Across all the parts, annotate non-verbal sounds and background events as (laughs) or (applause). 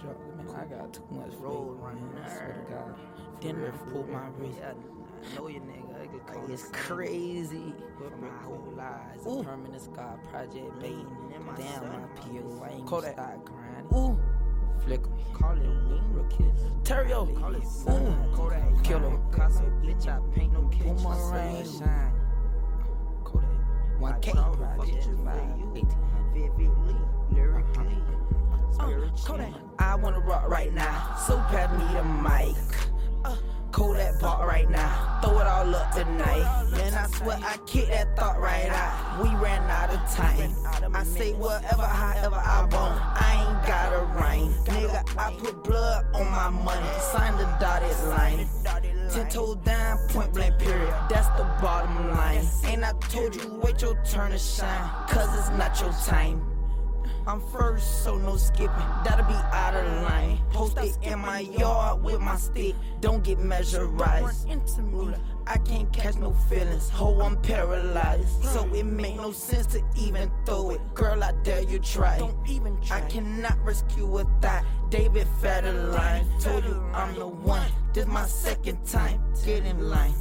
drop. Man, I got too much road running. I swear to God. Then I pulled my wrist. I know you, nigga. It call it's crazy. For my whole life, a permanent scar project, mm, baiting. Damn, my PO, I ain't gonna stop grinding. Ooh. Flick Call it wing. Terrio. Call it boom. Kodak. Killer. Picasso. Bitch, I paint no 1K. Wanna rock right now, so pass me the mic. Uh, that bought right now, throw it all up tonight. Man, I swear I kicked that thought right out. We ran out of time. I say whatever, however I want. I ain't got a rhyme. Nigga, I put blood on my money, sign the dotted line. Ten toes down, point blank period. That's the bottom line. And I told you, wait your turn to shine, cause it's not your time. I'm first, so no skipping. That'll be out of line. Post it in my yard with my stick. Don't get measurized. I can't catch no feelings. Ho, I'm paralyzed. So it make no sense to even throw it. Girl, I dare you try. Don't even try. I cannot rescue a thought. David Federline told you I'm the one. This my second time. Get in line.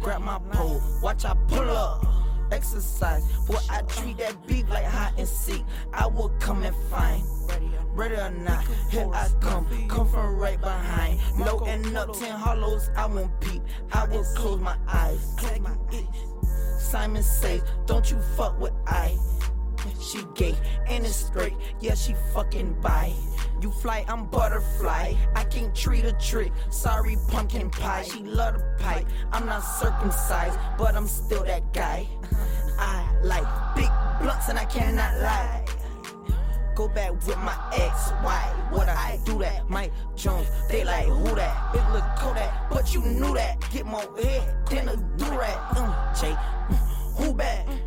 Grab my pole. Watch I pull up exercise. Boy, I treat that beef like hot and seek. I will come and find. Ready or not, here I come. Come from right behind. Loading up ten hollows, I won't peep. I will close my eyes. Simon says, Don't you fuck with I. She gay and it's straight, yeah, she fucking bi. You fly, I'm butterfly. I can't treat a trick. Sorry, pumpkin pie. She love the pipe. I'm not circumcised, but I'm still that guy. (laughs) I like big blunts and I cannot lie go back with my ex. Why would I do that? Mike Jones, they like who that? Big look Kodak, but you knew that. Get more head than a do rag. Mm, Jay, mm, who back? Mm,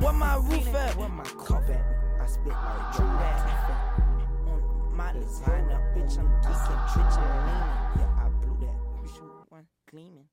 Where my roof at? Where my carpet? I spit like Drew that. My designer, bitch, I'm geeking, twitching, leaning. Yeah, I blew that. You shoot one gleaming.